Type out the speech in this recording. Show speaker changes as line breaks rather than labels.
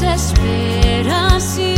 desesperança.